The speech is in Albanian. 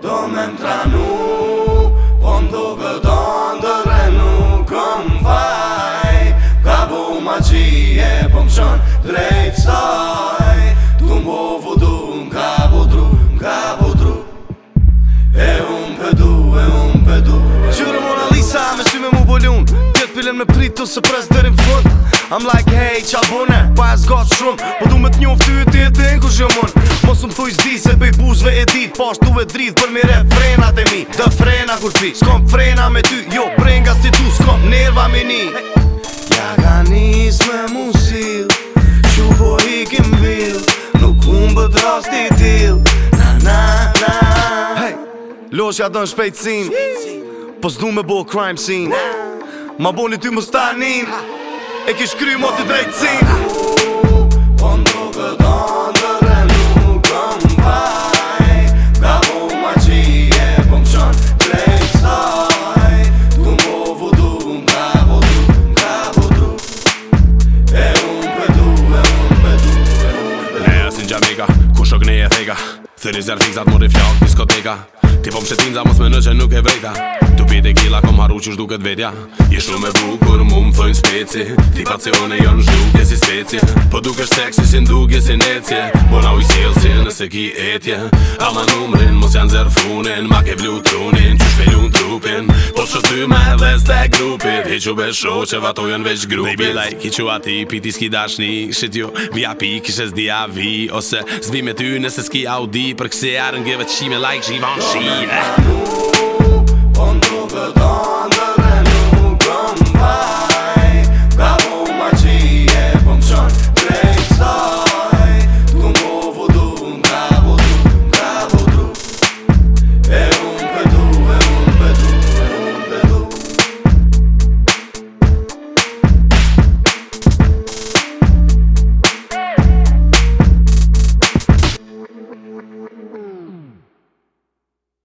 Do me më tranu Po më do gëdo në nuk o më vaj Ka bu ma qie po më qënë drejt saj Tu më bovu du më ka bu dru më ka bu dru E unë pëdu, e unë pëdu du Mona lisa me sy me më bolun Tjetë pëllën me pritu së pres dërin fund I'm like hey qabune, Pa e s'gatë shumë Po du me t'njuf ty e ti e ti e ku zhjo mund thuj zdi se pëj buzve e dit Pas po tu e dridh për mire frenat e mi Të frena kur pi S'kom frena me ty Jo brenga si tu s'kom nerva me ni Ja ka nis me musil Qu po kim vil Nuk unë bët rast i til Na na na Hey, loshja dën shpejtësin Po s'du me bo crime scene Ma boni ty më stanin E kish kry mo të drejtësin Uuuu nega Thë një zërë fixat mori fjallë në diskoteka Ti po më za mos me në që nuk e vrejta Tu pjet gila, kila kom haru që shduket vetja Je shumë me bukur, kur mu më thojnë speci Ti pacione jo në shduke si speci Po duke shtek si në duke si neci Bona u i si nëse ki etje Ama numrin, mos janë zërë funin Ma ke blu trunin, që shpelun trupin Po që ty me dhe s'te grupit He që besho që vatojën veç grupit Baby like, i që ati, piti s'ki dashni Shit jo, via pi, kishe s'di a vi Ose, s'vi me ty nëse s'ki audi Për kësi arën gjeve qime like, shiva në shi Ama